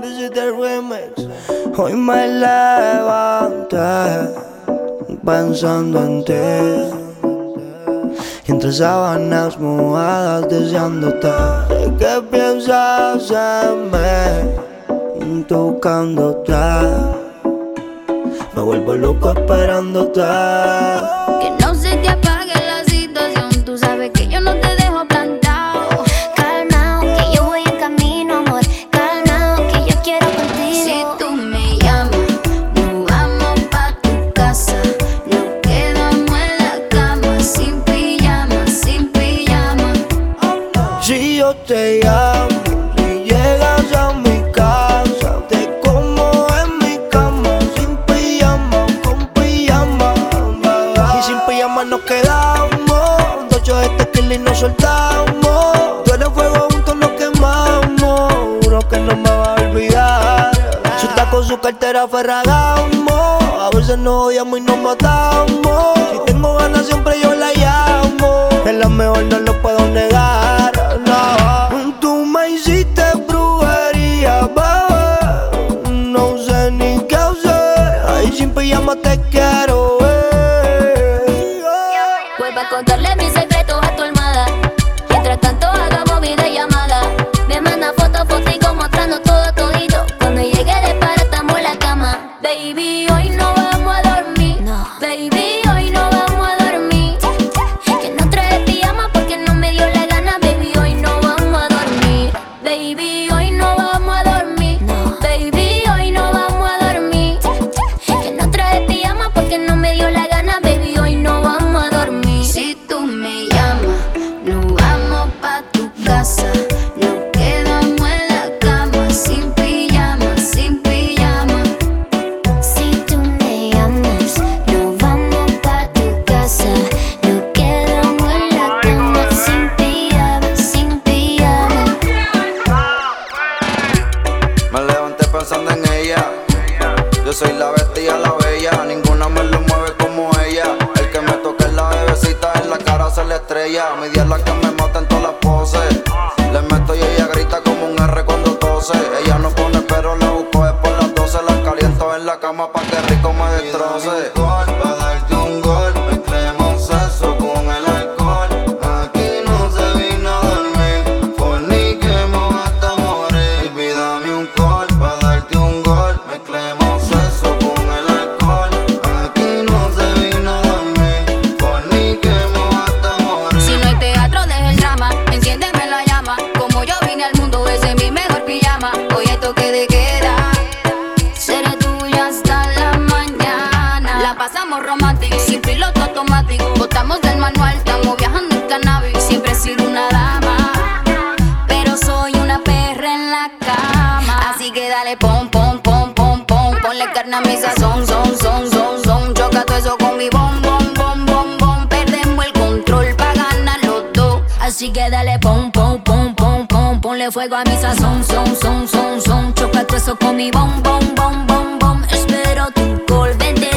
the remix. Hoy me levanté pensando en ti. Entre sábanas mojadas deseándote. ¿Qué piensas en mí? Tocándote. Me vuelvo loco esperándote. Que no se te apague quedamos, dos shots de tequila y nos soltamos. Tú eres fuego, juntos nos quemamos, juro que no me va a olvidar. Su taco, su cartera, ferragamo. A veces nos odiamos y nos matamos. Si tengo ganas, siempre yo la llamo. Es la mejor, no lo puedo negar. No. Tú me hiciste brujería. No sé ni qué hacer. Ahí sin pijama te quiero estrella. Mi día es la la cama pa' que rico me destroce. Manual, estamos viajando en cannabis. Siempre he sido una dama. Pero soy una perra en la cama. Así que dale pom, pom, pom, pom, pom. Ponle carne a mi sazón, son, son, son, son. Choca todo eso con mi bom, bom, bom, bom, bom. Perdemos el control pa' ganar los dos. Así que dale pom, pom, pom, pom, pom. Ponle fuego a mi sazón, son, son, son. Choca todo eso con mi bom, bom, bom, bom, bom. Espero tu vente,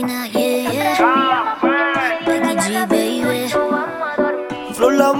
vaina, yeah, yeah. Baby. Flow la.